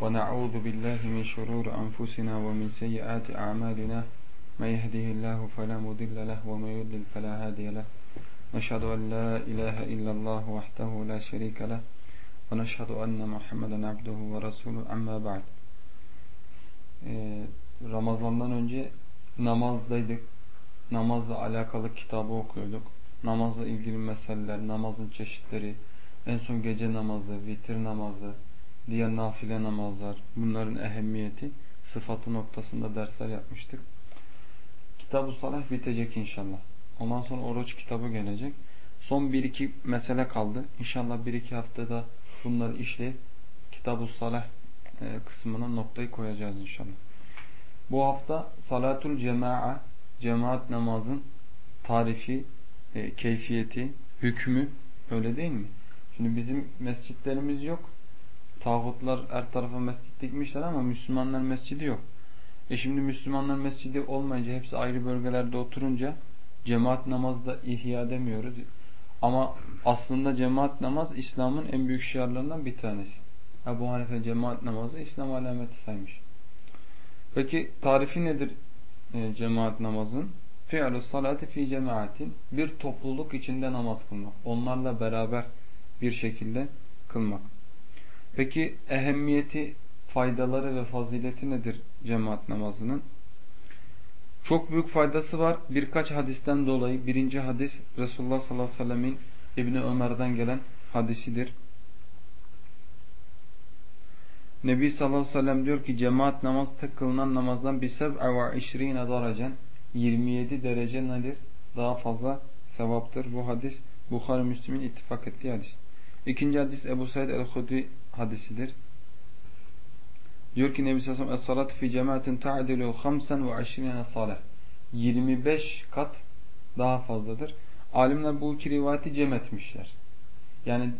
ونعوذ بالله من شرور أنفسنا ومن سيئات أعمالنا من يهده الله فلا مضل له ومن يضلل فلا هادي له نشهد أن لا إله إلا الله وحده لا شريك له ونشهد أن محمدا عبده ورسوله أما بعد Ramazan'dan önce namazdaydık. Namazla alakalı kitabı okuyorduk. Namazla ilgili meseleler, namazın çeşitleri, en son gece namazı, vitir namazı, diğer nafile namazlar, bunların ehemmiyeti, sıfatı noktasında dersler yapmıştık. Kitab-ı Salah bitecek inşallah. Ondan sonra oruç kitabı gelecek. Son bir iki mesele kaldı. İnşallah bir iki haftada bunları işleyip Kitab-ı Salah e, kısmına noktayı koyacağız inşallah. Bu hafta Salatul Cema'a, cemaat namazın tarifi, e, keyfiyeti, hükmü öyle değil mi? Şimdi bizim mescitlerimiz yok. Tağutlar her tarafa mescit dikmişler ama Müslümanlar mescidi yok. E şimdi Müslümanlar mescidi olmayınca hepsi ayrı bölgelerde oturunca cemaat namazı da ihya edemiyoruz. Ama aslında cemaat namaz İslam'ın en büyük şiarlarından bir tanesi. Ebu Hanife cemaat namazı İslam alameti saymış. Peki tarifi nedir e, cemaat namazın? Fi'lu salati fi cemaatin bir topluluk içinde namaz kılmak. Onlarla beraber bir şekilde kılmak. Peki ehemmiyeti, faydaları ve fazileti nedir cemaat namazının? Çok büyük faydası var. Birkaç hadisten dolayı. Birinci hadis Resulullah sallallahu aleyhi ve sellemin İbni Ömer'den gelen hadisidir. Nebi sallallahu aleyhi ve sellem diyor ki cemaat namaz tek kılınan namazdan bir seb'a ve işrine derecen 27 derece nedir? Daha fazla sevaptır. Bu hadis Bukhari Müslim'in ittifak ettiği hadis. İkinci hadis Ebu Said el-Hudri hadisidir. Diyor ki Nebi sallallahu aleyhi ve sellem fi cemaatin ta'dilu 25 salah. 25 kat daha fazladır. Alimler bu iki rivayeti cem etmişler. Yani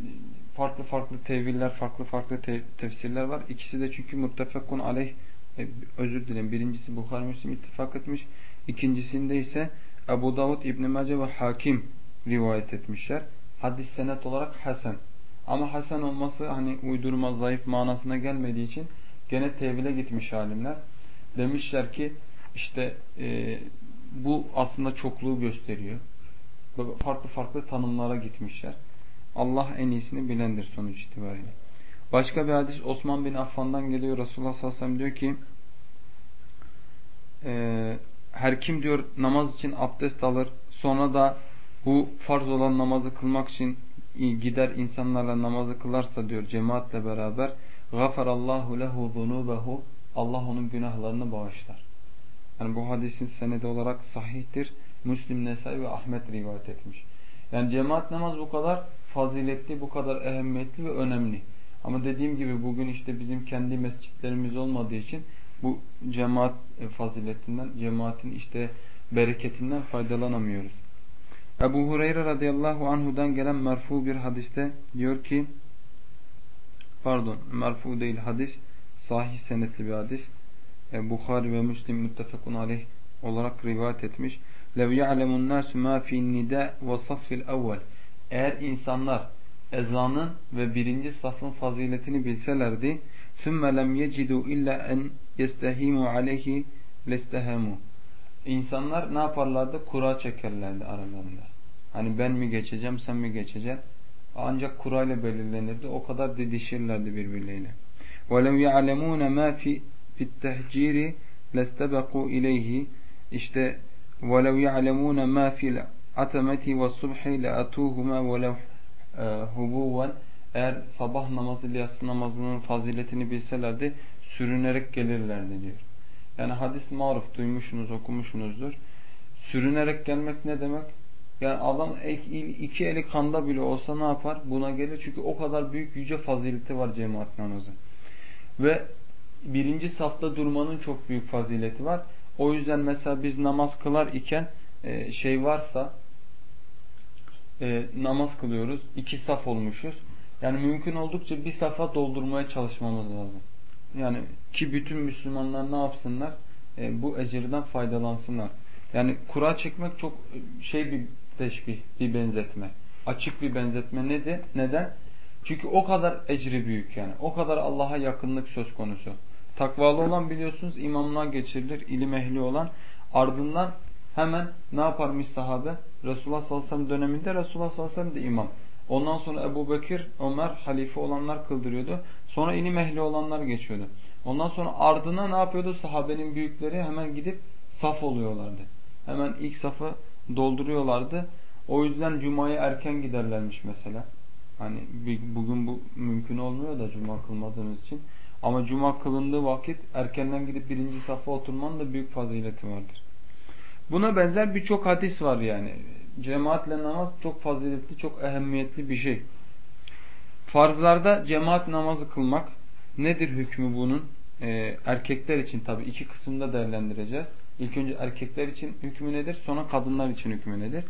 farklı farklı teviller, farklı farklı te tefsirler var. İkisi de çünkü muttefakun aleyh e, özür dilerim. Birincisi Bukhari Müslim ittifak etmiş. İkincisinde ise Ebu Davud İbn Mace ve Hakim rivayet etmişler. Hadis senet olarak hasen. Ama hasen olması hani uydurma, zayıf manasına gelmediği için gene tevhile gitmiş alimler. Demişler ki işte e, bu aslında çokluğu gösteriyor. Farklı farklı tanımlara gitmişler. Allah en iyisini bilendir sonuç itibariyle. Başka bir hadis Osman bin Affan'dan geliyor. Resulullah sallallahu aleyhi ve sellem diyor ki e, her kim diyor namaz için abdest alır sonra da bu farz olan namazı kılmak için gider insanlarla namazı kılarsa diyor cemaatle beraber gafarallahu lehu zunubehu Allah onun günahlarını bağışlar. Yani bu hadisin senedi olarak sahihtir. Müslim, Nesai ve Ahmet rivayet etmiş. Yani cemaat namaz bu kadar faziletli, bu kadar ehemmiyetli ve önemli. Ama dediğim gibi bugün işte bizim kendi mescitlerimiz olmadığı için bu cemaat faziletinden, cemaatin işte bereketinden faydalanamıyoruz. Ebu Hureyre radıyallahu anhudan gelen merfu bir hadiste diyor ki pardon merfu değil hadis sahih senetli bir hadis e, Bukhari ve Müslim müttefekun aleyh olarak rivayet etmiş. لَوْ يَعْلَمُ النَّاسُ مَا فِي النِّدَى وَصَفِّ الْاَوَّلِ Eğer insanlar ezanın ve birinci safın faziletini bilselerdi ثُمَّ لَمْ يَجِدُوا اِلَّا اَنْ يَسْتَهِيمُوا عَلَيْهِ لَسْتَهَمُوا İnsanlar ne yaparlardı? Kura çekerlerdi aralarında. Hani ben mi geçeceğim, sen mi geçeceksin? Ancak kurayla belirlenirdi. O kadar didişirlerdi birbirleriyle. وَلَوْ يَعْلَمُونَ مَا فِي التَّهْجِيرِ لَاسْتَبَقُوا اِلَيْهِ İşte وَلَوْ يَعْلَمُونَ مَا فِي الْعَتَمَةِ وَالصُّبْحِ لَأَتُوهُمَا وَلَوْ هُبُوًا Eğer sabah namazı ile yatsı namazının faziletini bilselerdi sürünerek gelirlerdi diyor. Yani hadis maruf duymuşsunuz, okumuşsunuzdur. Sürünerek gelmek ne demek? Yani adam iki eli kanda bile olsa ne yapar? Buna gelir. Çünkü o kadar büyük yüce fazileti var cemaat namazı. Ve birinci safta durmanın çok büyük fazileti var. O yüzden mesela biz namaz kılar iken e, şey varsa e, namaz kılıyoruz. iki saf olmuşuz. Yani mümkün oldukça bir safa doldurmaya çalışmamız lazım. Yani ki bütün Müslümanlar ne yapsınlar? E, bu ecirden faydalansınlar. Yani kura çekmek çok şey bir teşbih, bir benzetme. Açık bir benzetme nedir? Neden? Çünkü o kadar ecri büyük yani. O kadar Allah'a yakınlık söz konusu. Takvalı olan biliyorsunuz imamlığa geçirilir. ilim ehli olan. Ardından hemen ne yaparmış sahabe? Resulullah sallallahu aleyhi ve sellem döneminde Resulullah sallallahu aleyhi ve sellem de imam. Ondan sonra Ebu Bekir, Ömer halife olanlar kıldırıyordu. Sonra ilim ehli olanlar geçiyordu. Ondan sonra ardına ne yapıyordu? Sahabenin büyükleri hemen gidip saf oluyorlardı. Hemen ilk safı dolduruyorlardı. O yüzden Cuma'ya erken giderlermiş mesela. Hani bugün bu mümkün olmuyor da Cuma kılmadığımız için. Ama Cuma kılındığı vakit erkenden gidip birinci safa oturmanın da büyük fazileti vardır. Buna benzer birçok hadis var yani. Cemaatle namaz çok faziletli, çok ehemmiyetli bir şey. Farzlarda cemaat namazı kılmak nedir hükmü bunun? Ee, erkekler için tabi iki kısımda değerlendireceğiz. İlk önce erkekler için hükmü nedir? Sonra kadınlar için hükmü nedir?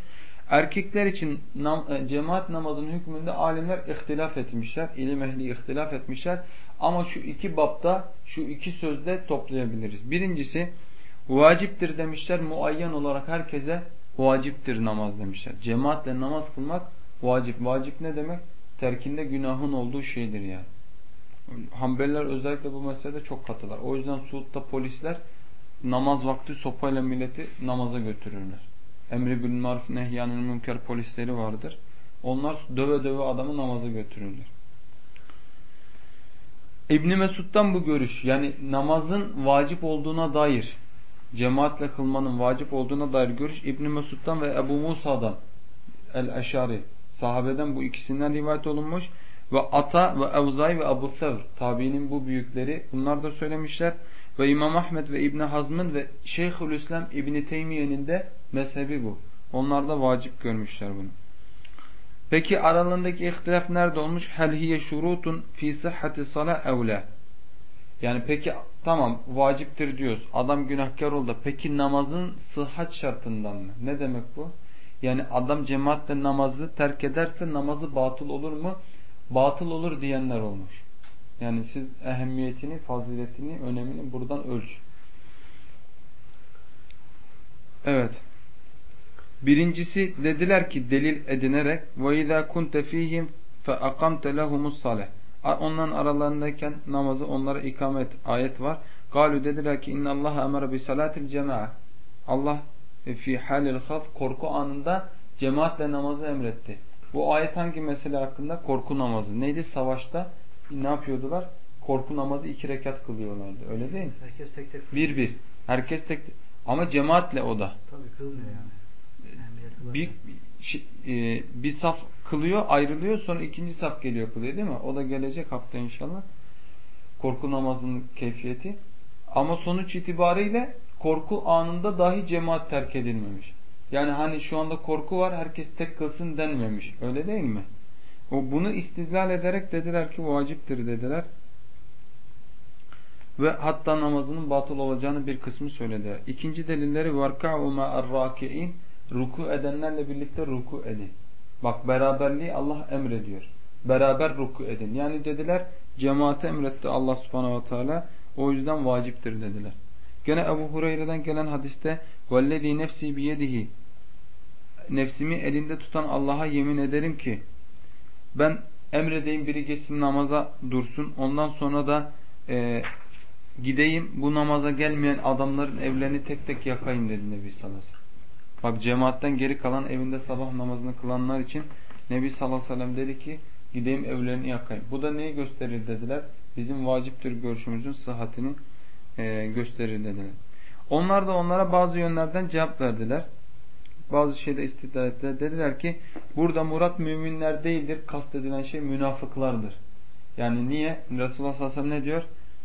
Erkekler için nam, e, cemaat namazının hükmünde alimler ihtilaf etmişler. İlim ehli ihtilaf etmişler. Ama şu iki bapta, şu iki sözde toplayabiliriz. Birincisi vaciptir demişler. Muayyen olarak herkese vaciptir namaz demişler. Cemaatle namaz kılmak vacip. Vacip ne demek? Terkinde günahın olduğu şeydir yani. Hanbeliler özellikle bu meselede çok katılar. O yüzden Suud'da polisler namaz vakti sopayla milleti namaza götürürler. Emri bil maruf nehyanül münker polisleri vardır. Onlar döve döve adamı namaza götürürler. İbni Mesud'dan bu görüş yani namazın vacip olduğuna dair cemaatle kılmanın vacip olduğuna dair görüş İbni Mesud'dan ve Ebu Musa'dan El-Eşari sahabeden bu ikisinden rivayet olunmuş ve Ata ve Evzay ve Abu Sevr tabiinin bu büyükleri bunlar da söylemişler ve İmam Ahmed ve İbni Hazm'ın ve Şeyhülislam İbni Teymiye'nin de mezhebi bu. Onlar da vacip görmüşler bunu. Peki aralarındaki ihtilaf nerede olmuş? Hel hiye şurutun fi sıhhati salah evle. Yani peki tamam vaciptir diyoruz. Adam günahkar oldu. Peki namazın sıhhat şartından mı? Ne demek bu? Yani adam cemaatle namazı terk ederse namazı batıl olur mu? Batıl olur diyenler olmuş. Yani siz ehemmiyetini, faziletini, önemini buradan ölç. Evet. Birincisi dediler ki delil edinerek وَاِذَا كُنْتَ ف۪يهِمْ فَاَقَمْتَ لَهُمُ الصَّلَةِ Onların aralarındayken namazı onlara ikamet ayet var. Galu dediler ki inna Allah emara bi salatil cemaa. Allah fi halil haf korku anında cemaatle namazı emretti. Bu ayet hangi mesele hakkında? Korku namazı. Neydi? Savaşta ne yapıyordular? Korku namazı iki rekat kılıyorlardı. Öyle değil mi? Herkes tek tek. Bir bir. Herkes tek tek. Ama cemaatle o da. Tabii kılmıyor yani. Bir, e, bir saf kılıyor, ayrılıyor. Sonra ikinci saf geliyor kılıyor değil mi? O da gelecek hafta inşallah. Korku namazının keyfiyeti. Ama sonuç itibariyle korku anında dahi cemaat terk edilmemiş. Yani hani şu anda korku var herkes tek kılsın denmemiş. Öyle değil mi? O bunu istidlal ederek dediler ki vaciptir dediler. Ve hatta namazının batıl olacağını bir kısmı söylediler. İkinci delilleri varka'u ma'ar-raki'in ruku edenlerle birlikte ruku edin. Bak beraberliği Allah emrediyor. Beraber ruku edin. Yani dediler cemaate emretti Allah subhanahu ve teala. O yüzden vaciptir dediler. Gene Ebu Hureyre'den gelen hadiste وَالَّذ۪ي nefsi biyedihi Nefsimi elinde tutan Allah'a yemin ederim ki ben emredeyim biri geçsin namaza dursun. Ondan sonra da e, gideyim bu namaza gelmeyen adamların evlerini tek tek yakayım dedi Nebi sallallahu aleyhi ve sellem. Bak cemaatten geri kalan evinde sabah namazını kılanlar için Nebi sallallahu aleyhi ve sellem dedi ki gideyim evlerini yakayım. Bu da neyi gösterir dediler? Bizim vaciptir görüşümüzün sıhhatini e, gösterir dediler. Onlar da onlara bazı yönlerden cevap verdiler. Bazı şeyde istidlal ettiler. Dediler ki burada murat müminler değildir. Kastedilen şey münafıklardır. Yani niye? Resulullah sallallahu aleyhi ve sellem ne diyor?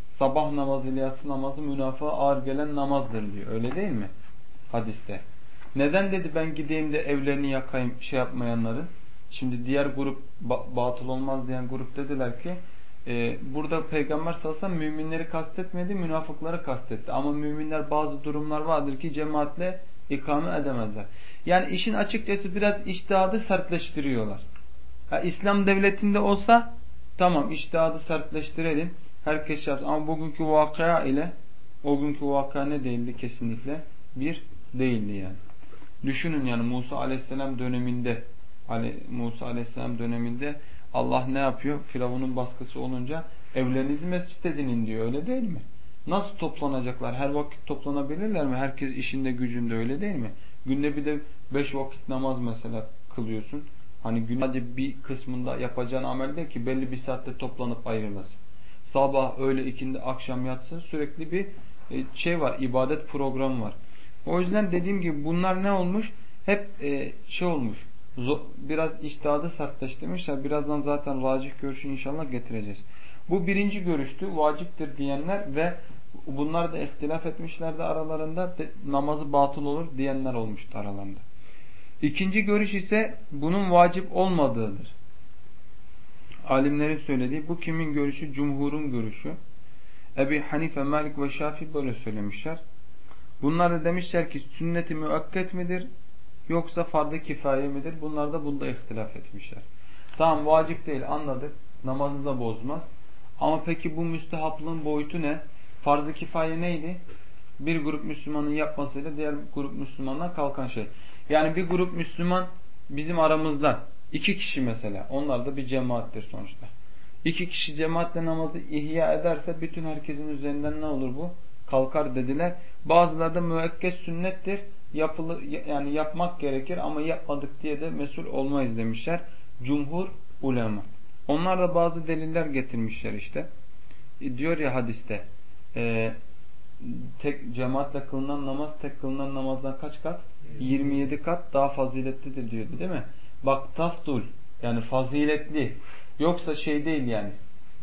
Sabah namazı ile yatsı namazı münafığa ağır gelen namazdır diyor. Öyle değil mi? Hadiste. Neden dedi ben gideyim de evlerini yakayım şey yapmayanların? Şimdi diğer grup batıl olmaz diyen grup dediler ki e, burada peygamber sallallahu müminleri kastetmedi münafıkları kastetti. Ama müminler bazı durumlar vardır ki cemaatle ikame edemezler. Yani işin açıkçası biraz iştihadı sertleştiriyorlar. Ha, İslam devletinde olsa tamam iştihadı sertleştirelim. Herkes yapsın. Ama bugünkü vakıa ile o günkü vakıa ne değildi kesinlikle? Bir değildi yani. Düşünün yani Musa aleyhisselam döneminde Musa aleyhisselam döneminde Allah ne yapıyor? Firavun'un baskısı olunca evlerinizi mescit edinin diyor. Öyle değil mi? Nasıl toplanacaklar? Her vakit toplanabilirler mi? Herkes işinde gücünde öyle değil mi? Günde bir de beş vakit namaz mesela kılıyorsun. Hani gün sadece bir kısmında yapacağın amel değil ki belli bir saatte toplanıp ayrılasın. Sabah, öğle, ikindi, akşam yatsı sürekli bir e, şey var, ibadet programı var. O yüzden dediğim gibi bunlar ne olmuş? Hep e, şey olmuş. Biraz iştihada sertleştirmişler. Birazdan zaten racih görüşü inşallah getireceğiz. Bu birinci görüştü. Vaciptir diyenler ve bunlar da ihtilaf etmişlerdi aralarında. Namazı batıl olur diyenler olmuştu aralarında. İkinci görüş ise bunun vacip olmadığıdır. Alimlerin söylediği bu kimin görüşü? Cumhurun görüşü. Ebi Hanife, Malik ve Şafi böyle söylemişler. Bunlar da demişler ki sünneti müekket midir yoksa farz-ı kifaye midir? Bunlar da bunda ihtilaf etmişler. Tamam vacip değil anladık. Namazı da bozmaz. Ama peki bu müstehaplığın boyutu ne? Farz-ı kifaye neydi? Bir grup Müslümanın yapmasıyla diğer grup Müslümanlar kalkan şey. Yani bir grup Müslüman bizim aramızda iki kişi mesela. Onlar da bir cemaattir sonuçta. İki kişi cemaatle namazı ihya ederse bütün herkesin üzerinden ne olur bu? Kalkar dediler. Bazıları da müekket sünnettir. Yapılı, yani yapmak gerekir ama yapmadık diye de mesul olmayız demişler. Cumhur ulema. Onlar da bazı deliller getirmişler işte. E, diyor ya hadiste e, tek cemaatle kılınan namaz tek kılınan namazdan kaç kat? 27 kat daha faziletlidir diyordu değil mi? Bak taftul yani faziletli yoksa şey değil yani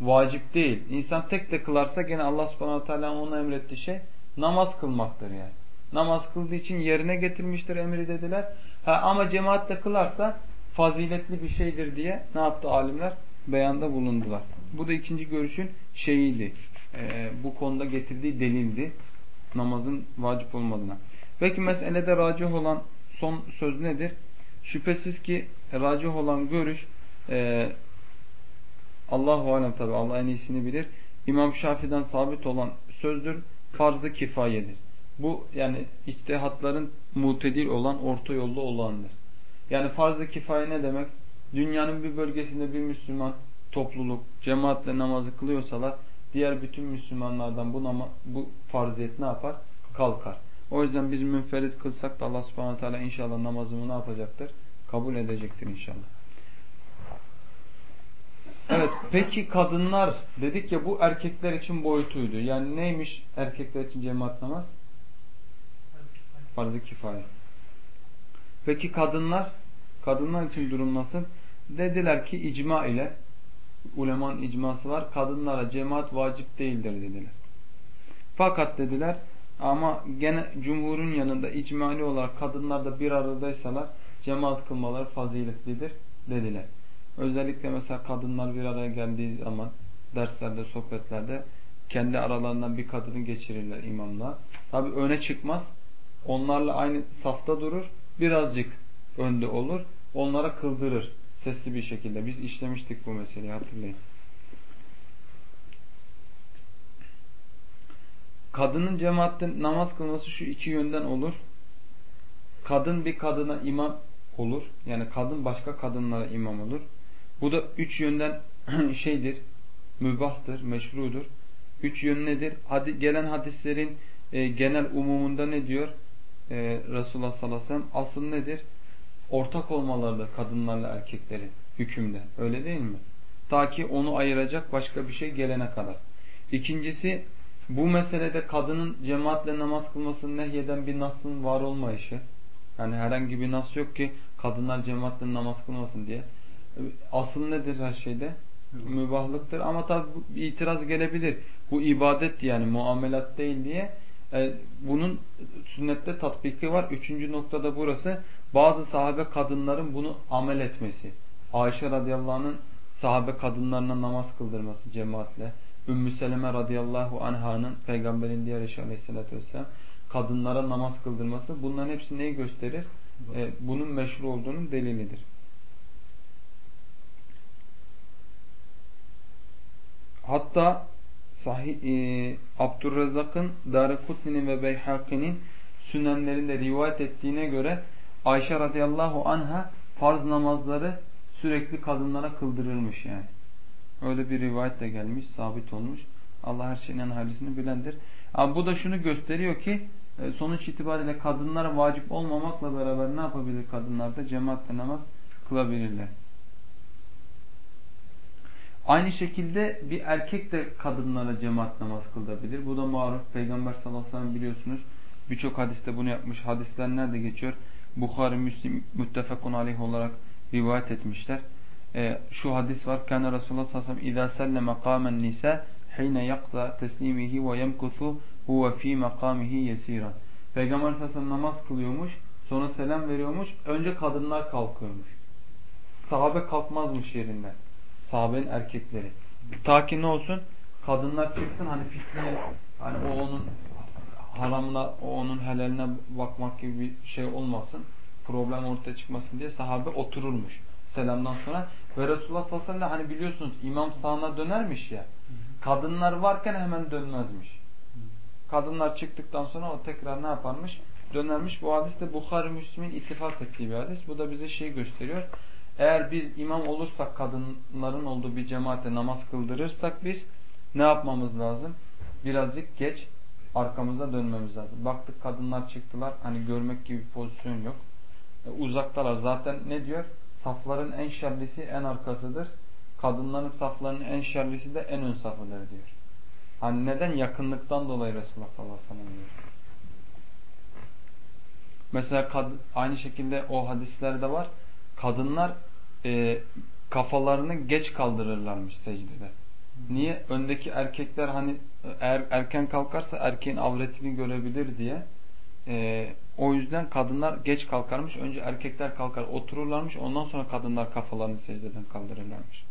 vacip değil. İnsan tek de kılarsa gene Allah subhanahu teala ona emrettiği şey namaz kılmaktır yani. Namaz kıldığı için yerine getirmiştir emri dediler. Ha, ama cemaatle kılarsa faziletli bir şeydir diye ne yaptı alimler? Beyanda bulundular. Bu da ikinci görüşün şeyiydi. Ee, bu konuda getirdiği delildi. Namazın vacip olmadığına. Peki meselede racih olan son söz nedir? Şüphesiz ki racih olan görüş e, Allahu alem tabi Allah en iyisini bilir. İmam Şafii'den sabit olan sözdür. Farz-ı kifayedir. Bu yani içtihatların mutedil olan orta yolda olandır. Yani farz-ı kifaye ne demek? Dünyanın bir bölgesinde bir Müslüman topluluk cemaatle namazı kılıyorsalar diğer bütün Müslümanlardan bu, nama, bu farziyet ne yapar? Kalkar. O yüzden biz münferit kılsak da Allah subhanahu teala inşallah namazımı ne yapacaktır? Kabul edecektir inşallah. Evet peki kadınlar dedik ya bu erkekler için boyutuydu. Yani neymiş erkekler için cemaat namaz? Farz-ı kifaye. Peki kadınlar? Kadınlar için durum nasıl? Dediler ki icma ile ulemanın icması var. Kadınlara cemaat vacip değildir dediler. Fakat dediler ama gene cumhurun yanında icmali olarak kadınlar da bir aradaysalar cemaat kılmaları faziletlidir dediler. Özellikle mesela kadınlar bir araya geldiği zaman derslerde, sohbetlerde kendi aralarından bir kadını geçirirler imamla. Tabi öne çıkmaz. Onlarla aynı safta durur. Birazcık önde olur. Onlara kıldırır. Sesli bir şekilde. Biz işlemiştik bu meseleyi hatırlayın. Kadının cemaatte namaz kılması şu iki yönden olur. Kadın bir kadına imam olur. Yani kadın başka kadınlara imam olur. Bu da üç yönden şeydir. Mübahtır, meşrudur. Üç yön nedir? Hadi, gelen hadislerin e, genel umumunda ne diyor? E, Resulullah sallallahu aleyhi ve sellem asıl nedir? Ortak olmalarıdır kadınlarla erkeklerin hükümde. Öyle değil mi? Ta ki onu ayıracak başka bir şey gelene kadar. İkincisi bu meselede kadının cemaatle namaz kılmasını nehyeden bir nasın var olmayışı. Yani herhangi bir nas yok ki kadınlar cemaatle namaz kılmasın diye. Asıl nedir her şeyde? Mübahlıktır ama tabi itiraz gelebilir. Bu ibadet yani muamelat değil diye. E, bunun sünnette tatbiki var. Üçüncü noktada burası. Bazı sahabe kadınların bunu amel etmesi. Ayşe radıyallahu anh'ın sahabe kadınlarına namaz kıldırması cemaatle. Ümmü Seleme radıyallahu anh'ın peygamberin diğer eşi aleyhissalatü vesselam kadınlara namaz kıldırması bunların hepsi neyi gösterir? Ee, bunun meşru olduğunun delilidir. Hatta Sahih e, Abdurrezzak'ın Darikutni'nin ve Beyhaki'nin sünenlerinde rivayet ettiğine göre Ayşe radıyallahu anha farz namazları sürekli kadınlara kıldırılmış yani. Öyle bir rivayet de gelmiş, sabit olmuş. Allah her şeyin en hayırlısını bilendir. Ama bu da şunu gösteriyor ki e, sonuç itibariyle kadınlara vacip olmamakla beraber ne yapabilir kadınlar da? Cemaatle namaz kılabilirler. Aynı şekilde bir erkek de kadınlara cemaat namaz kılabilir. Bu da maruf. Peygamber sallallahu aleyhi ve sellem biliyorsunuz birçok hadiste bunu yapmış. Hadisler nerede geçiyor? Bukhari, Müslim, müttefekun aleyh olarak rivayet etmişler. Ee, şu hadis var. Kana Resulullah sallallahu aleyhi ve sellem اِذَا سَلَّمَ قَامَ النِّسَى حِينَ يَقْضَى تَسْلِيمِهِ وَيَمْكُثُ هُوَ ف۪ي مَقَامِهِ يَس۪يرًا Peygamber sallallahu aleyhi ve sellem namaz kılıyormuş. Sonra selam veriyormuş. Önce kadınlar kalkıyormuş. Sahabe kalkmazmış yerinden. Sahabenin erkekleri. Ta ki ne olsun? Kadınlar çıksın hani fitneye hani o onun haramına, o onun helaline bakmak gibi bir şey olmasın. Problem ortaya çıkmasın diye sahabe otururmuş. Selamdan sonra. Ve Resulullah sallallahu aleyhi ve sellem hani biliyorsunuz imam sağına dönermiş ya. Kadınlar varken hemen dönmezmiş. Kadınlar çıktıktan sonra o tekrar ne yaparmış? Dönermiş. Bu hadis de Bukhari Müslim'in ittifak ettiği bir hadis. Bu da bize şey gösteriyor. Eğer biz imam olursak kadınların olduğu bir cemaate namaz kıldırırsak biz ne yapmamız lazım? Birazcık geç arkamıza dönmemiz lazım. Baktık kadınlar çıktılar. Hani görmek gibi bir pozisyon yok. E, uzaktalar. Zaten ne diyor? Safların en şerlisi en arkasıdır. Kadınların saflarının en şerlisi de en ön safıdır diyor. Hani neden? Yakınlıktan dolayı Resulullah sallallahu aleyhi ve sellem diyor. Mesela aynı şekilde o hadislerde var. Kadınlar e, kafalarını geç kaldırırlarmış secdede. Niye? Öndeki erkekler hani eğer erken kalkarsa erkeğin avretini görebilir diye. E, o yüzden kadınlar geç kalkarmış. Önce erkekler kalkar otururlarmış. Ondan sonra kadınlar kafalarını secdeden kaldırırlarmış.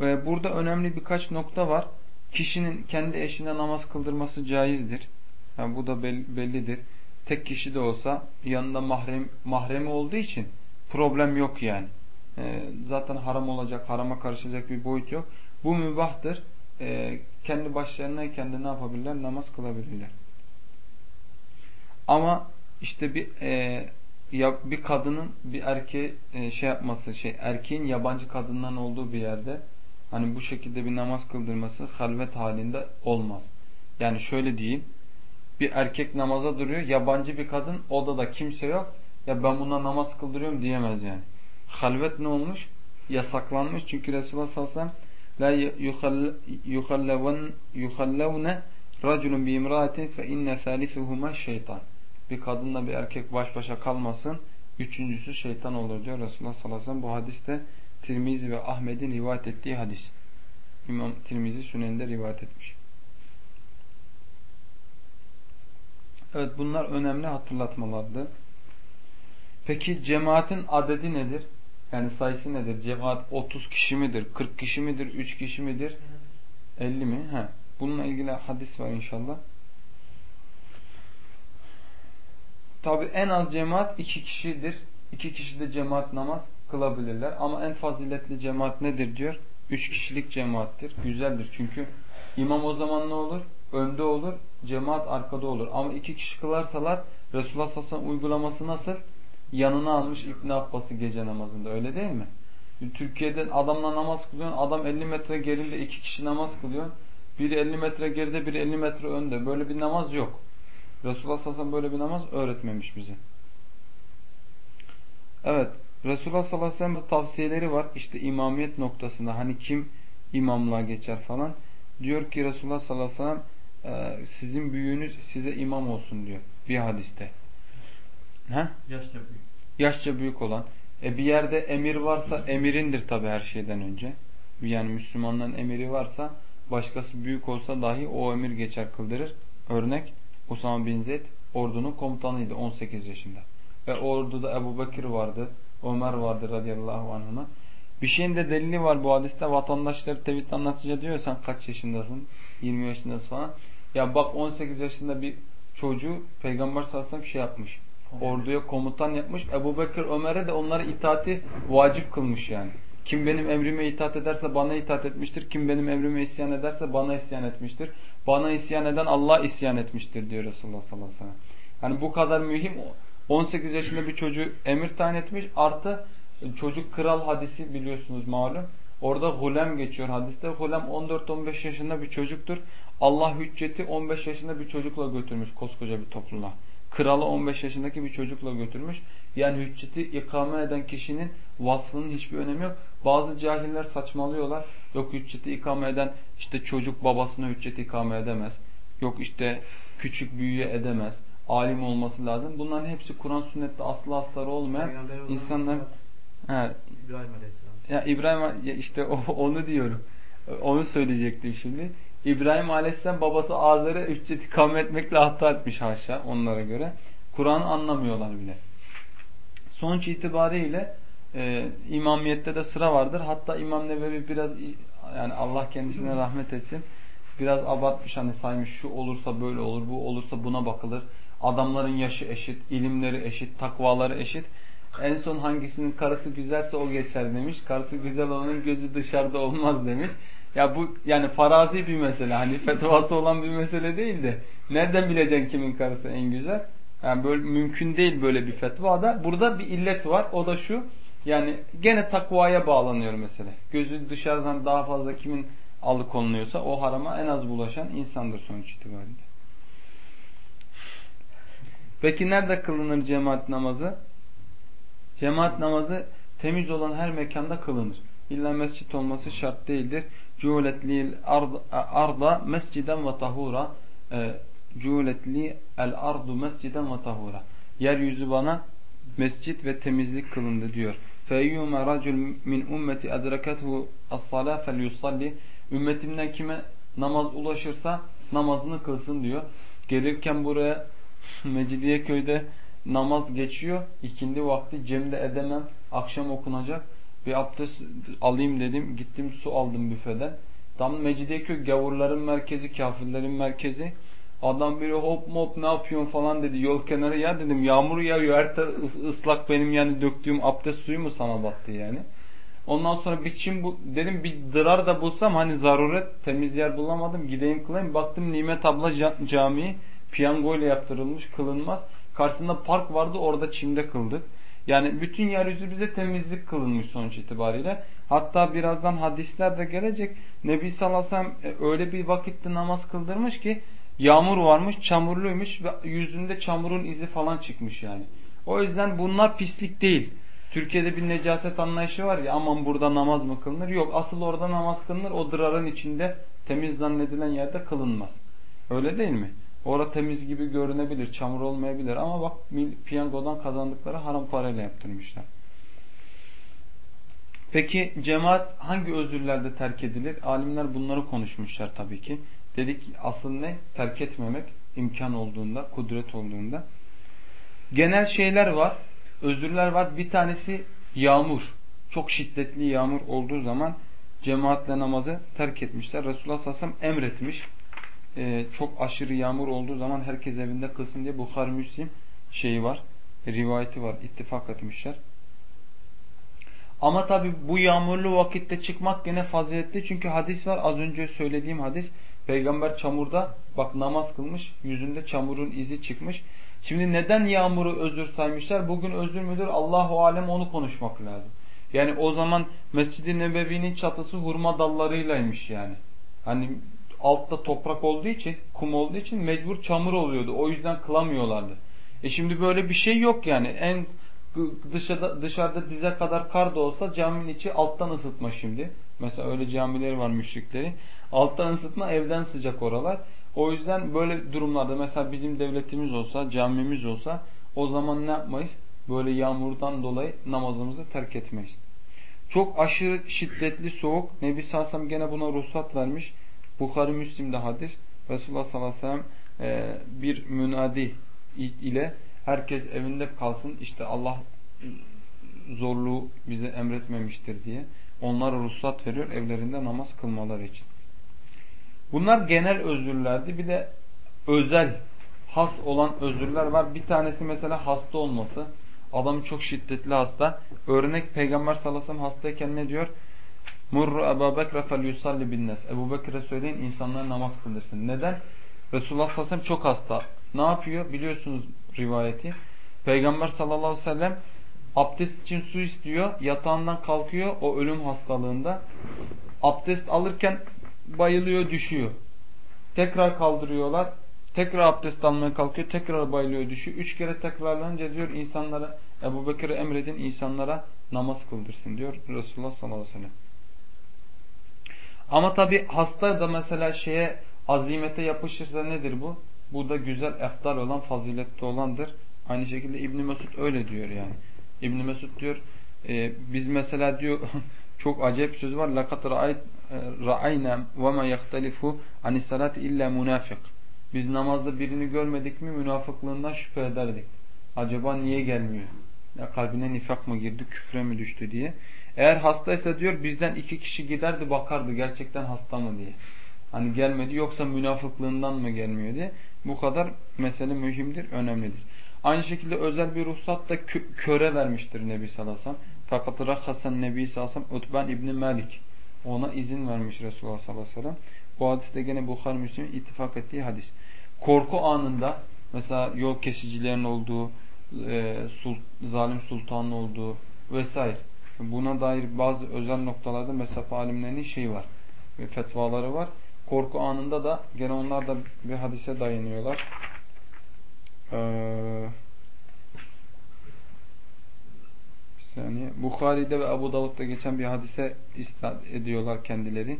E, burada önemli birkaç nokta var. Kişinin kendi eşine namaz kıldırması caizdir. Yani bu da bellidir tek kişi de olsa yanında mahrem, mahremi olduğu için problem yok yani. E, zaten haram olacak, harama karışacak bir boyut yok. Bu mübahtır. E, kendi başlarına kendi ne yapabilirler? Namaz kılabilirler. Ama işte bir e, ya bir kadının bir erkeğe e, şey yapması, şey erkeğin yabancı kadından olduğu bir yerde hani bu şekilde bir namaz kıldırması halvet halinde olmaz. Yani şöyle diyeyim bir erkek namaza duruyor. Yabancı bir kadın odada kimse yok. Ya ben buna namaz kıldırıyorum diyemez yani. Halvet ne olmuş? Yasaklanmış. Çünkü Resulullah sallallahu aleyhi ve sellem yuhallevne raculun bi imraatin fe inne thalithuhuma şeytan. Bir kadınla bir erkek baş başa kalmasın. Üçüncüsü şeytan olur diyor Resulullah sallallahu aleyhi ve sellem. Bu hadiste Tirmizi ve Ahmet'in rivayet ettiği hadis. İmam Tirmizi Sünen'de rivayet etmiş. Evet bunlar önemli hatırlatmalardı. Peki cemaatin adedi nedir? Yani sayısı nedir? Cemaat 30 kişi midir? 40 kişi midir? 3 kişi midir? 50 mi? He. Bununla ilgili hadis var inşallah. Tabi en az cemaat 2 kişidir. 2 kişi de cemaat namaz kılabilirler. Ama en faziletli cemaat nedir diyor? 3 kişilik cemaattir. Güzeldir. Çünkü imam o zaman ne olur? önde olur, cemaat arkada olur. Ama iki kişi kılarsalar Resulullah sallallahu uygulaması nasıl? Yanına almış İbn Abbas'ı gece namazında öyle değil mi? Türkiye'de adamla namaz kılıyor, adam 50 metre geride iki kişi namaz kılıyor. Biri 50 metre geride, biri 50 metre önde. Böyle bir namaz yok. Resulullah sallallahu böyle bir namaz öğretmemiş bize. Evet. Resulullah sallallahu aleyhi ve sellem tavsiyeleri var. İşte imamiyet noktasında hani kim imamlığa geçer falan. Diyor ki Resulullah sallallahu aleyhi ve sellem sizin büyüğünüz size imam olsun diyor bir hadiste. Ha? Yaşça büyük. Yaşça büyük olan. E bir yerde emir varsa emirindir tabi her şeyden önce. Yani Müslümanların emiri varsa başkası büyük olsa dahi o emir geçer kıldırır. Örnek Osama bin Zeyd ordunun komutanıydı 18 yaşında. Ve orduda Ebu Bekir vardı, Ömer vardı radıyallahu anhına. Bir şeyin de delili var bu hadiste. Vatandaşları tevhid anlatıcı diyor sen kaç yaşındasın? 20 yaşındasın falan. Ya bak 18 yaşında bir çocuğu Peygamber sallallahu aleyhi ve sellem şey yapmış. Orduya komutan yapmış. Ebu Bekir Ömer'e de onlara itaati vacip kılmış yani. Kim benim emrime itaat ederse bana itaat etmiştir. Kim benim emrime isyan ederse bana isyan etmiştir. Bana isyan eden Allah isyan etmiştir diyor Resulullah sallallahu aleyhi ve sellem. Yani bu kadar mühim 18 yaşında bir çocuğu emir tayin etmiş. Artı çocuk kral hadisi biliyorsunuz malum. Orada hulem geçiyor hadiste. Hulem 14-15 yaşında bir çocuktur. Allah hücceti 15 yaşında bir çocukla götürmüş koskoca bir topluluğa. Kralı 15 yaşındaki bir çocukla götürmüş. Yani hücceti ikame eden kişinin vasfının hiçbir önemi yok. Bazı cahiller saçmalıyorlar. Yok hücceti ikame eden işte çocuk babasına hüccet ikame edemez. Yok işte küçük büyüye edemez. Alim olması lazım. Bunların hepsi Kur'an sünnette aslı asları olmayan insanlar. İbrahim Aleyhisselam. Ya İbrahim işte onu diyorum. Onu söyleyecektim şimdi. İbrahim Aleyhisselam babası Azer'e hüccet ikame etmekle hata etmiş haşa onlara göre. Kur'an'ı anlamıyorlar bile. Sonuç itibariyle e, imamiyette de sıra vardır. Hatta İmam Nebevi biraz yani Allah kendisine rahmet etsin. Biraz abartmış hani saymış şu olursa böyle olur, bu olursa buna bakılır. Adamların yaşı eşit, ilimleri eşit, takvaları eşit. En son hangisinin karısı güzelse o geçer demiş. Karısı güzel olanın gözü dışarıda olmaz demiş. Ya bu yani farazi bir mesele. Hani fetvası olan bir mesele değil de nereden bileceksin kimin karısı en güzel? Yani böyle mümkün değil böyle bir fetva da. Burada bir illet var. O da şu. Yani gene takvaya bağlanıyor mesele. Gözü dışarıdan daha fazla kimin alıkonuluyorsa o harama en az bulaşan insandır sonuç itibariyle. Peki nerede kılınır cemaat namazı? Cemaat namazı temiz olan her mekanda kılınır. İlla mescit olması şart değildir. Cuhuletlil arda mesciden ve tahura e, Cuhuletli el ardu mesciden ve tahura Yeryüzü bana mescit ve temizlik kılındı diyor. Feyyume racul min ummeti edrekethu as-salâ felyusalli Ümmetimden kime namaz ulaşırsa namazını kılsın diyor. Gelirken buraya Mecidiyeköy'de namaz geçiyor. İkindi vakti cemde edemem. Akşam okunacak. Bir abdest alayım dedim. Gittim su aldım büfeden. Tam Mecidiyeköy gavurların merkezi, kafirlerin merkezi. Adam biri hop mop ne yapıyorsun falan dedi. Yol kenarı ya dedim. Yağmur yağıyor. Her ıslak benim yani döktüğüm abdest suyu mu sana battı yani. Ondan sonra biçim bu dedim bir dırar da bulsam hani zaruret temiz yer bulamadım gideyim kılayım. Baktım Nimet abla camii piyango ile yaptırılmış kılınmaz. Karşısında park vardı orada çimde kıldık. Yani bütün yeryüzü bize temizlik kılınmış sonuç itibariyle. Hatta birazdan hadisler de gelecek. Nebi sallallahu aleyhi ve sellem e, öyle bir vakitte namaz kıldırmış ki yağmur varmış, çamurluymuş ve yüzünde çamurun izi falan çıkmış yani. O yüzden bunlar pislik değil. Türkiye'de bir necaset anlayışı var ya aman burada namaz mı kılınır? Yok asıl orada namaz kılınır. O dırarın içinde temiz zannedilen yerde kılınmaz. Öyle değil mi? Orada temiz gibi görünebilir, çamur olmayabilir ama bak piyangodan kazandıkları haram parayla yaptırmışlar. Peki cemaat hangi özürlerde terk edilir? Alimler bunları konuşmuşlar tabii ki. Dedik asıl ne? Terk etmemek imkan olduğunda, kudret olduğunda. Genel şeyler var, özürler var. Bir tanesi yağmur. Çok şiddetli yağmur olduğu zaman cemaatle namazı terk etmişler. Resulullah sallallahu aleyhi ve sellem emretmiş e, çok aşırı yağmur olduğu zaman herkes evinde kılsın diye Bukhar Müslim şeyi var. Rivayeti var. ittifak etmişler. Ama tabi bu yağmurlu vakitte çıkmak gene faziletli. Çünkü hadis var. Az önce söylediğim hadis. Peygamber çamurda bak namaz kılmış. Yüzünde çamurun izi çıkmış. Şimdi neden yağmuru özür saymışlar? Bugün özür müdür? Allahu alem onu konuşmak lazım. Yani o zaman Mescid-i Nebevi'nin çatısı hurma dallarıylaymış yani. Hani altta toprak olduğu için, kum olduğu için mecbur çamur oluyordu. O yüzden kılamıyorlardı. E şimdi böyle bir şey yok yani. En dışarıda, dışarıda dize kadar kar da olsa caminin içi alttan ısıtma şimdi. Mesela öyle camileri var müşrikleri. Alttan ısıtma evden sıcak oralar. O yüzden böyle durumlarda mesela bizim devletimiz olsa, camimiz olsa o zaman ne yapmayız? Böyle yağmurdan dolayı namazımızı terk etmeyiz. Çok aşırı şiddetli soğuk. Nebi Sassam gene buna ruhsat vermiş. Bukhari Müslim'de hadis Resulullah sallallahu aleyhi ve sellem e, bir münadi ile herkes evinde kalsın işte Allah zorluğu bize emretmemiştir diye onlara ruhsat veriyor evlerinde namaz kılmaları için. Bunlar genel özürlerdi. Bir de özel, has olan özürler var. Bir tanesi mesela hasta olması. Adam çok şiddetli hasta. Örnek Peygamber sallallahu aleyhi ve sellem hastayken ne diyor? Murru Ebu Bekre fel yusalli binnes. Ebu Bekir'e söyleyin insanlar namaz kıldırsın. Neden? Resulullah sallallahu aleyhi ve sellem çok hasta. Ne yapıyor? Biliyorsunuz rivayeti. Peygamber sallallahu aleyhi ve sellem abdest için su istiyor. Yatağından kalkıyor o ölüm hastalığında. Abdest alırken bayılıyor düşüyor. Tekrar kaldırıyorlar. Tekrar abdest almaya kalkıyor. Tekrar bayılıyor düşüyor. Üç kere tekrarlanınca diyor insanlara Ebu Bekir'e emredin insanlara namaz kıldırsın diyor Resulullah sallallahu aleyhi ve sellem. Ama tabi hasta da mesela şeye azimete yapışırsa nedir bu? Bu da güzel, eftar olan, faziletli olandır. Aynı şekilde İbn Mesud öyle diyor yani. İbn Mesud diyor e, biz mesela diyor çok acayip söz var. Lakat ra'ayna ve ma yahtalifu ani salat illa münafık. Biz namazda birini görmedik mi münafıklığından şüphe ederdik. Acaba niye gelmiyor? Ya kalbine nifak mı girdi, küfre mi düştü diye. Eğer hastaysa diyor bizden iki kişi giderdi bakardı gerçekten hasta mı diye. Hani gelmedi yoksa münafıklığından mı gelmiyor diye. Bu kadar mesele mühimdir, önemlidir. Aynı şekilde özel bir ruhsat da köre vermiştir Nebi sallallahu aleyhi ve. Fakat Rakhasan Nebi sallallahu aleyhi ve sellem Utban İbni Malik ona izin vermiş Resulullah sallallahu aleyhi ve sellem. Bu hadiste gene Bukhari Müslim ittifak ettiği hadis. Korku anında mesela yol kesicilerin olduğu, e, sul, zalim sultanın olduğu vesaire. Buna dair bazı özel noktalarda mezhep alimlerinin şeyi var. Fetvaları var. Korku anında da gene onlar da bir hadise dayanıyorlar. Ee, bir saniye. Bukhari'de ve Abu Davud'da geçen bir hadise istat ediyorlar kendileri.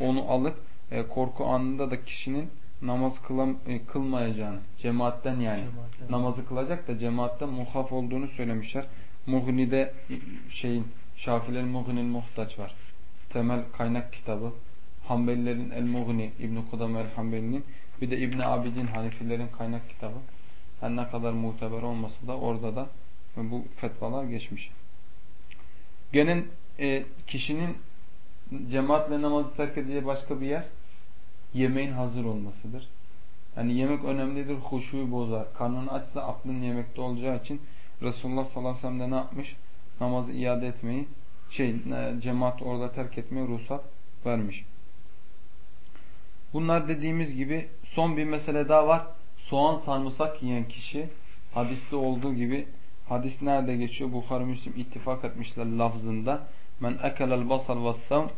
Onu alıp e, korku anında da kişinin namaz kılam, e, kılmayacağını, cemaatten yani cemaatten. namazı kılacak da cemaatten muhaf olduğunu söylemişler. Mughni'de şeyin Şafilerin Mughni'nin Muhtaç var. Temel kaynak kitabı. Hanbelilerin El Mughni İbn Kudam el Hanbeli'nin bir de İbn Abidin Hanifilerin kaynak kitabı. Her ne kadar muteber olmasa da orada da bu fetvalar geçmiş. Gene e, kişinin cemaatle namazı terk edeceği başka bir yer yemeğin hazır olmasıdır. Yani yemek önemlidir, huşuyu bozar. Karnın açsa aklın yemekte olacağı için Resulullah sallallahu aleyhi ve sellem de ne yapmış? Namazı iade etmeyi, şey e, cemaat orada terk etmeye ruhsat vermiş. Bunlar dediğimiz gibi son bir mesele daha var. Soğan sarımsak yiyen kişi hadiste olduğu gibi hadis nerede geçiyor? Bukhari Müslim ittifak etmişler lafzında. Men ekelel basal ve sam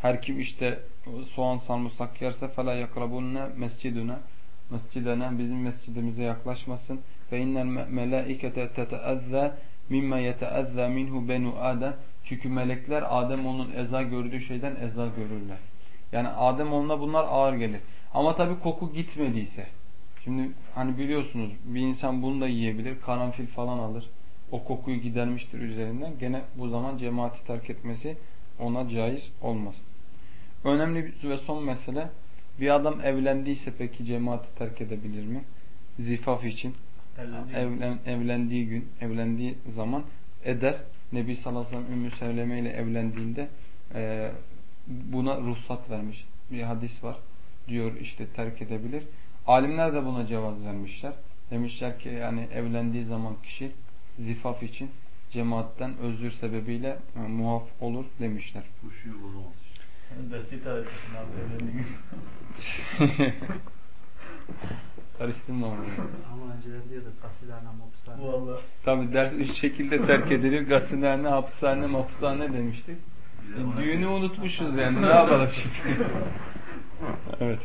her kim işte soğan sarımsak yerse fela yakrabunne mesciduna mescidene bizim mescidimize yaklaşmasın. Fe innel melaikete teteezza mimma yeteezza minhu benu adem. Çünkü melekler Adem onun eza gördüğü şeyden eza görürler. Yani Adem onunla bunlar ağır gelir. Ama tabi koku gitmediyse. Şimdi hani biliyorsunuz bir insan bunu da yiyebilir. Karanfil falan alır. O kokuyu gidermiştir üzerinden. Gene bu zaman cemaati terk etmesi ona caiz olmaz. Önemli bir ve son mesele bir adam evlendiyse peki cemaati terk edebilir mi? Zifaf için. Evlendiği, Evlen, evlendiği gün, evlendiği zaman eder. Nebi sallallahu aleyhi ve sellem Ümmü Sevleme ile evlendiğinde e, buna ruhsat vermiş. Bir hadis var. Diyor işte terk edebilir. Alimler de buna cevaz vermişler. Demişler ki yani evlendiği zaman kişi zifaf için cemaatten özür sebebiyle e, muaf olur demişler. Kuşuyu bozamaz. Sen dersi tarifesin abi evlendiği gün. Karıştırma onu. Ama önceden diyorduk gasilhane hapishane. Valla. Tabi ders üç şekilde terk edilir. Gasilhane, hapishane, hapishane demiştik. E, düğünü unutmuşuz yani. Ne yapalım şimdi? evet.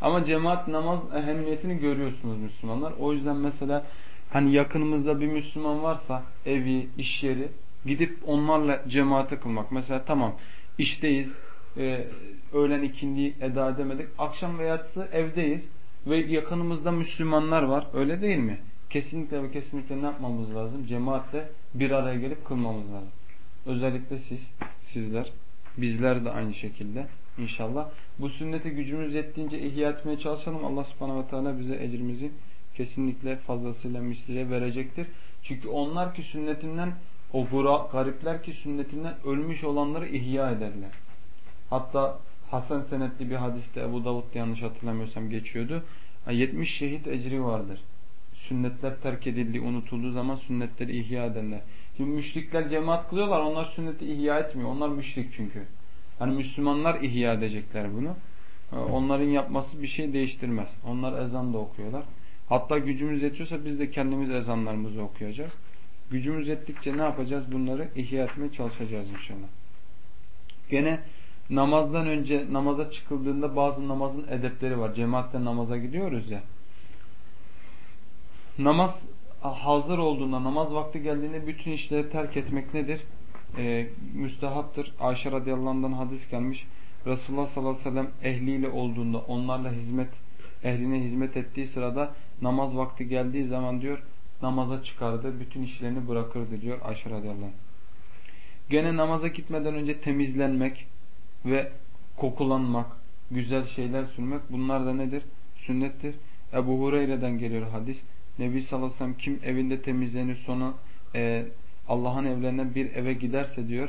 Ama cemaat namaz ehemmiyetini görüyorsunuz Müslümanlar. O yüzden mesela hani yakınımızda bir Müslüman varsa evi, iş yeri gidip onlarla cemaate kılmak. Mesela tamam işteyiz, e, öğlen ikindiyi eda edemedik. Akşam ve yatsı evdeyiz ve yakınımızda Müslümanlar var. Öyle değil mi? Kesinlikle ve kesinlikle ne yapmamız lazım? Cemaatle bir araya gelip kılmamız lazım. Özellikle siz, sizler, bizler de aynı şekilde inşallah. Bu sünneti gücümüz yettiğince ihya etmeye çalışalım. Allah subhanahu ve teala bize ecrimizi kesinlikle fazlasıyla misliyle verecektir. Çünkü onlar ki sünnetinden o garipler ki sünnetinden ölmüş olanları ihya ederler. Hatta Hasan senetli bir hadiste Ebu Davud yanlış hatırlamıyorsam geçiyordu. 70 şehit ecri vardır. Sünnetler terk edildiği, unutulduğu zaman sünnetleri ihya edenler. Şimdi müşrikler cemaat kılıyorlar. Onlar sünneti ihya etmiyor. Onlar müşrik çünkü. Hani Müslümanlar ihya edecekler bunu. Onların yapması bir şey değiştirmez. Onlar ezan da okuyorlar. Hatta gücümüz yetiyorsa biz de kendimiz ezanlarımızı okuyacağız. Gücümüz yettikçe ne yapacağız? Bunları ihya etmeye çalışacağız inşallah. Gene namazdan önce namaza çıkıldığında bazı namazın edepleri var. Cemaatle namaza gidiyoruz ya. Namaz hazır olduğunda, namaz vakti geldiğinde bütün işleri terk etmek nedir? Ee, müstehaptır. Ayşe radıyallahu anh'dan hadis gelmiş. Resulullah sallallahu aleyhi ve sellem ehliyle olduğunda, onlarla hizmet, ehline hizmet ettiği sırada namaz vakti geldiği zaman diyor, namaza çıkardı, bütün işlerini bırakırdı diyor Ayşe radıyallahu anh. Gene namaza gitmeden önce temizlenmek ve kokulanmak, güzel şeyler sürmek bunlar da nedir? Sünnettir. Ebu Hureyre'den geliyor hadis. Nebi sallallahu kim evinde temizlenir sonra e, Allah'ın evlerinden bir eve giderse diyor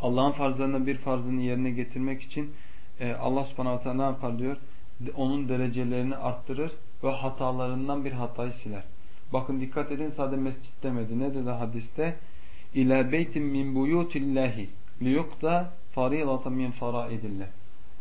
Allah'ın farzlarından bir farzını yerine getirmek için e, Allah subhanahu ne yapar diyor onun derecelerini arttırır ve hatalarından bir hatayı siler. Bakın dikkat edin sadece mescit demedi. Ne dedi hadiste? İlâ beytin min buyutillahi liyukta faridatan min faraidillah.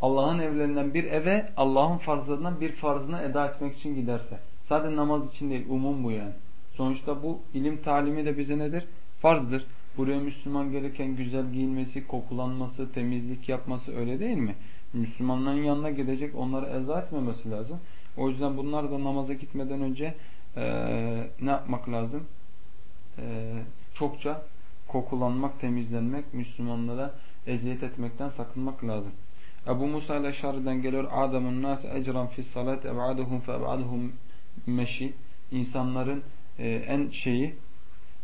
Allah'ın evlerinden bir eve Allah'ın farzlarından bir farzını eda etmek için giderse. Sadece namaz için değil, umum bu yani. Sonuçta bu ilim talimi de bize nedir? Farzdır. Buraya Müslüman gereken güzel giyinmesi, kokulanması, temizlik yapması öyle değil mi? Müslümanların yanına gidecek, onları eza etmemesi lazım. O yüzden bunlar da namaza gitmeden önce e, ne yapmak lazım? E, çokça kokulanmak, temizlenmek, Müslümanlara eziyet etmekten sakınmak lazım. Ebu Musa ile Şari'den geliyor. Adamun nas ecran fi salat eb'aduhum fe eb'aduhum meşi. İnsanların e, en şeyi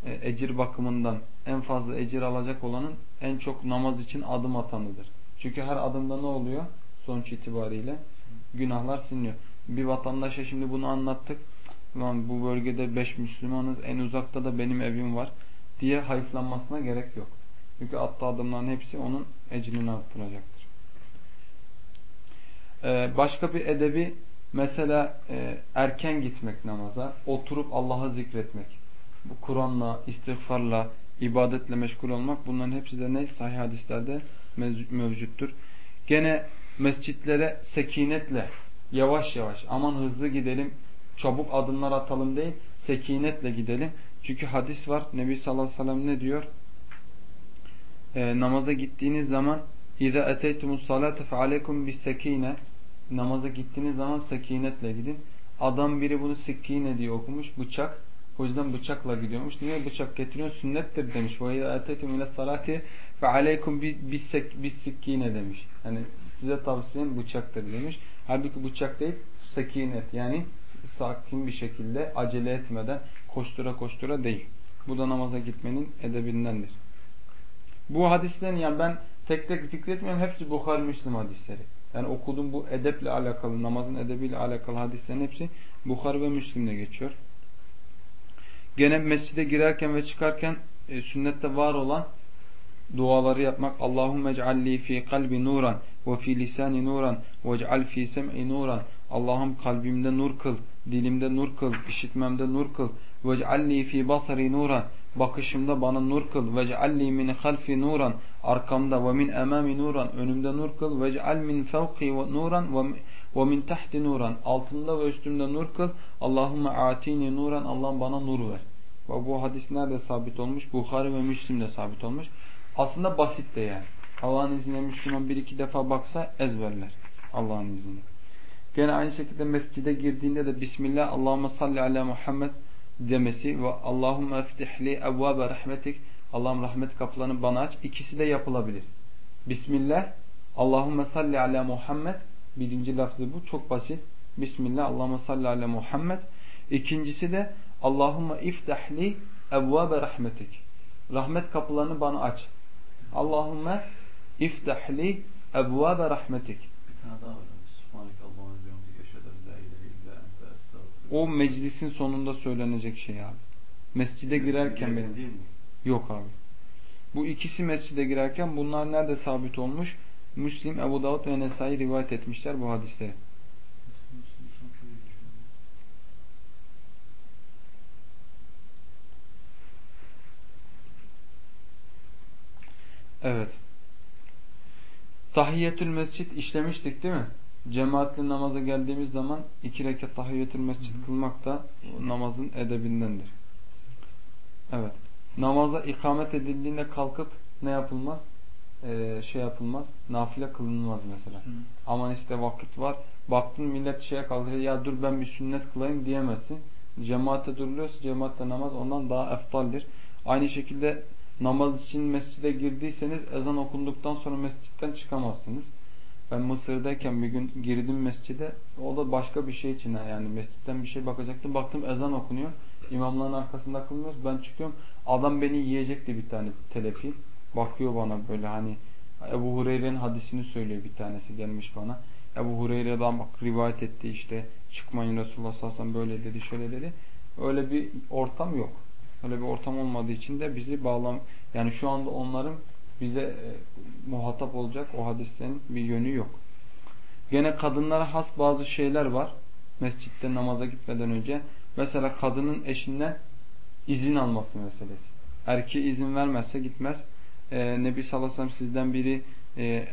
e, ecir bakımından en fazla ecir alacak olanın en çok namaz için adım atanıdır. Çünkü her adımda ne oluyor? Sonuç itibariyle günahlar siliniyor. Bir vatandaşa şimdi bunu anlattık. Lan bu bölgede beş Müslümanız en uzakta da benim evim var diye hayıflanmasına gerek yok. Çünkü attığı adımların hepsi onun ecrini arttıracaktır. Ee, başka bir edebi mesela e, erken gitmek namaza, oturup Allah'ı zikretmek. Bu Kur'an'la, istiğfarla, ibadetle meşgul olmak bunların hepsi de ne? Sahih hadislerde mevcuttur. Gene mescitlere sekinetle, yavaş yavaş, aman hızlı gidelim, çabuk adımlar atalım değil, sekinetle gidelim. Çünkü hadis var. Nebi sallallahu aleyhi ve sellem ne diyor? E, namaza gittiğiniz zaman اِذَا اَتَيْتُمُ الصَّلَاةَ فَعَلَيْكُمْ بِالسَّك۪ينَ Namaza gittiğiniz zaman sekinetle gidin. Adam biri bunu sikine diye okumuş. Bıçak. O yüzden bıçakla gidiyormuş. Niye bıçak getiriyor? Sünnettir demiş. وَاِذَا اَتَيْتُمْ اِلَى الصَّلَاةِ فَعَلَيْكُمْ بِالسَّك۪ينَ demiş. Yani size tavsiyem bıçaktır demiş. Halbuki bıçak değil, sekinet. Yani sakin bir şekilde acele etmeden koştura koştura değil. Bu da namaza gitmenin edebindendir. Bu hadislerin yani ben tek tek zikretmiyorum. Hepsi Bukhari Müslim hadisleri. Yani okuduğum bu edeple alakalı, namazın edebiyle alakalı hadislerin hepsi Bukhari ve Müslim'de geçiyor. Gene mescide girerken ve çıkarken e, sünnette var olan duaları yapmak. Allahümme ec'alli fi kalbi nuran ve fi lisani nuran ve ec'al fi sem'i nuran. Allah'ım kalbimde nur kıl, dilimde nur kıl, işitmemde nur kıl. Ve ec'alli fi basari nuran. Bakışımda bana nur kıl. Ve ec'alli min halfi nuran. Arkamda ve min emami nuran. Önümde nur kıl. Ve ec'al min fevki nuran ve min tahti nuran. Altımda ve üstümde nur kıl. Allahümme atini nuran. Allah'ım bana nur ver. Ve bu hadis nerede sabit olmuş? Bukhari ve Müslim'de sabit olmuş. Aslında basit de yani. Allah'ın izniyle Müslüman bir iki defa baksa ezberler. Allah'ın izniyle. Gene aynı şekilde mescide girdiğinde de Bismillah Allahümme salli ala Muhammed demesi ve Allahümme eftihli evvabe rahmetik Allah'ım rahmet kapılarını bana aç. İkisi de yapılabilir. Bismillah Allahümme salli ala Muhammed birinci lafzı bu. Çok basit. Bismillah Allahümme salli ala Muhammed. İkincisi de Allahümme iftahli evvabe rahmetik. Rahmet kapılarını bana aç. Allahümme iftahli evvabe rahmetik. Bir tane daha var. O meclisin sonunda söylenecek şey abi. Mescide girerken benim. Değil mi? Yok abi. Bu ikisi mescide girerken bunlar nerede sabit olmuş? Müslim, Ebu Davud ve Nesai rivayet etmişler bu hadisleri. Evet. Tahiyyetül mescit işlemiştik değil mi? Cemaatli namaza geldiğimiz zaman iki rekat tahiyyatül mescid kılmak da namazın edebindendir. Evet. Namaza ikamet edildiğinde kalkıp ne yapılmaz? Ee, şey yapılmaz. Nafile kılınmaz mesela. Hı. Aman işte vakit var. Baktın millet şeye kalkıyor. Ya dur ben bir sünnet kılayım diyemezsin. Cemaate duruluyorsa cemaatte namaz ondan daha eftaldir. Aynı şekilde namaz için mescide girdiyseniz ezan okunduktan sonra mescitten çıkamazsınız. Ben Mısır'dayken bir gün girdim mescide. O da başka bir şey için yani mescitten bir şey bakacaktım. Baktım ezan okunuyor. İmamların arkasında kılmıyoruz. Ben çıkıyorum. Adam beni yiyecekti bir tane telefi. Bakıyor bana böyle hani Ebu Hureyre'nin hadisini söylüyor bir tanesi gelmiş bana. Ebu Hureyre'den bak rivayet etti işte çıkmayın Resulullah sallallahu aleyhi ve sellem böyle dedi şöyle dedi. Öyle bir ortam yok. Öyle bir ortam olmadığı için de bizi bağlam yani şu anda onların bize e, muhatap olacak o hadislerin bir yönü yok. Gene kadınlara has bazı şeyler var. Mescitte namaza gitmeden önce. Mesela kadının eşinden izin alması meselesi. Erkeğe izin vermezse gitmez. Ee, Nebi sallallahu sizden biri e,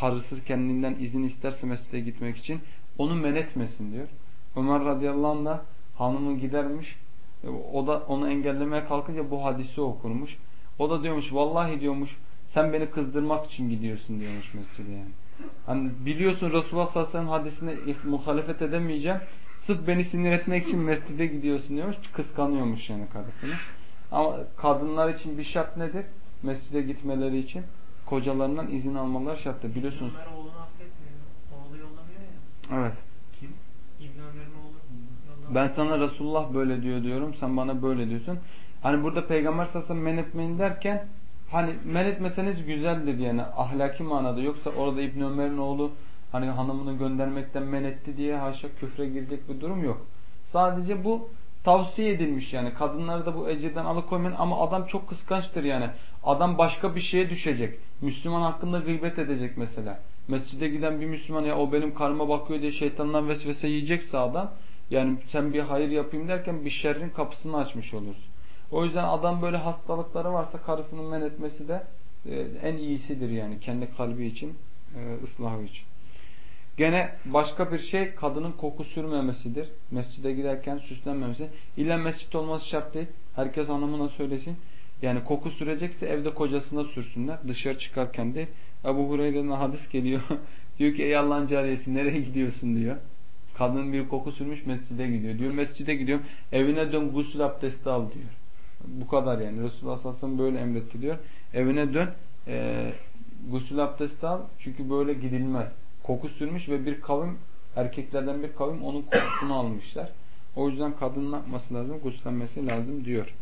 karısı kendinden izin isterse mescide gitmek için onu men etmesin diyor. Ömer radıyallahu anh da hanımı gidermiş. E, o da onu engellemeye kalkınca bu hadisi okurmuş. O da diyormuş vallahi diyormuş sen beni kızdırmak için gidiyorsun diyormuş mescide yani. Hani biliyorsun Resulullah sallallahu aleyhi ve sellem hadisine muhalefet edemeyeceğim. Sırf beni sinir etmek için mescide gidiyorsun diyormuş. Kıskanıyormuş yani karısını. Ama kadınlar için bir şart nedir? Mescide gitmeleri için kocalarından izin almaları şarttır. Biliyorsunuz. Ömer oğlunu affetmiyor. Oğlu yollamıyor ya. Evet. Kim? İbn Ömer'in oğlu. Ben sana Resulullah böyle diyor diyorum. Sen bana böyle diyorsun. Hani burada peygamber sallallahu men etmeyin derken hani men etmeseniz güzeldir yani ahlaki manada. Yoksa orada İbn Ömer'in oğlu hani hanımını göndermekten men etti diye haşa küfre girecek bir durum yok. Sadece bu tavsiye edilmiş yani. Kadınları da bu ecirden alıkoymayın ama adam çok kıskançtır yani. Adam başka bir şeye düşecek. Müslüman hakkında gıybet edecek mesela. Mescide giden bir Müslüman ya o benim karıma bakıyor diye şeytandan vesvese yiyecekse adam yani sen bir hayır yapayım derken bir şerrin kapısını açmış olursun. O yüzden adam böyle hastalıkları varsa karısının men etmesi de e, en iyisidir yani kendi kalbi için, e, ıslahı için. Gene başka bir şey kadının koku sürmemesidir. Mescide giderken süslenmemesi. İlla mescit olması şart değil. Herkes hanımına söylesin. Yani koku sürecekse evde kocasına sürsünler. Dışarı çıkarken değil. Ebu Hureyre'nin hadis geliyor. diyor ki ey Allah'ın cariyesi nereye gidiyorsun diyor. Kadın bir koku sürmüş mescide gidiyor. Diyor mescide gidiyorum. Evine dön gusül abdesti al diyor. Bu kadar yani. Resulullah sallallahu böyle emretti diyor. Evine dön e, gusül abdesti al. Çünkü böyle gidilmez. Koku sürmüş ve bir kavim erkeklerden bir kavim onun kokusunu almışlar. O yüzden kadının yapması lazım? Guslenmesi lazım diyor.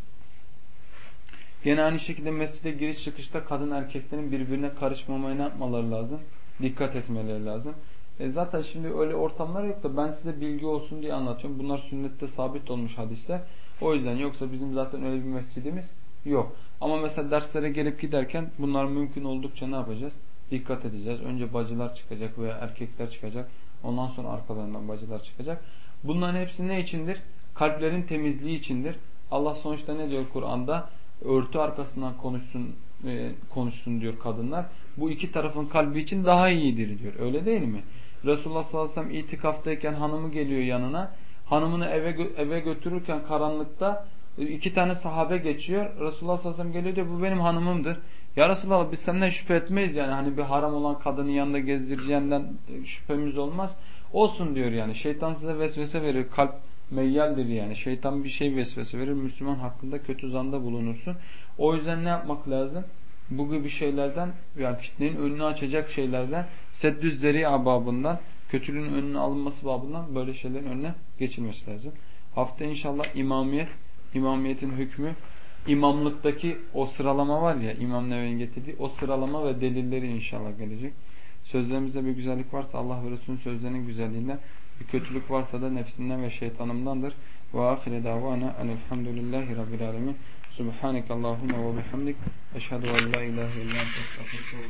Gene aynı şekilde mescide giriş çıkışta kadın erkeklerin birbirine karışmamaya ne yapmaları lazım? Dikkat etmeleri lazım. E zaten şimdi öyle ortamlar yok da ben size bilgi olsun diye anlatıyorum. Bunlar sünnette sabit olmuş hadisler. O yüzden yoksa bizim zaten öyle bir mescidimiz yok. Ama mesela derslere gelip giderken bunlar mümkün oldukça ne yapacağız? Dikkat edeceğiz. Önce bacılar çıkacak veya erkekler çıkacak. Ondan sonra arkalarından bacılar çıkacak. Bunların hepsi ne içindir? Kalplerin temizliği içindir. Allah sonuçta ne diyor Kur'an'da? Örtü arkasından konuşsun e, konuşsun diyor kadınlar. Bu iki tarafın kalbi için daha iyidir diyor. Öyle değil mi? Resulullah sallallahu aleyhi ve sellem itikaftayken hanımı geliyor yanına. Hanımını eve eve götürürken karanlıkta e, iki tane sahabe geçiyor. Resulullah sallallahu aleyhi ve sellem geliyor diyor bu benim hanımımdır. Ya Resulallah biz senden şüphe etmeyiz yani. Hani bir haram olan kadının yanında gezdireceğinden e, şüphemiz olmaz. Olsun diyor yani. Şeytan size vesvese verir. Kalp meyyaldir yani. Şeytan bir şey vesvese verir. Müslüman hakkında kötü zanda bulunursun. O yüzden ne yapmak lazım? Bu gibi şeylerden yani fitnenin önünü açacak şeylerden seddüz zeri ababından kötülüğün önünün alınması babından böyle şeylerin önüne geçilmesi lazım. Hafta inşallah imamiyet, imamiyetin hükmü imamlıktaki o sıralama var ya İmam Nevevi'nin getirdiği o sıralama ve delilleri inşallah gelecek. Sözlerimizde bir güzellik varsa Allah ve Resulünün sözlerinin güzelliğinden bir kötülük varsa da nefsinden ve şeytanımdandır. Ve ahire davana enelhamdülillahi rabbil alemin. Subhaneke ve bihamdik. Eşhedü en la ilahe illa ente estağfurullah ve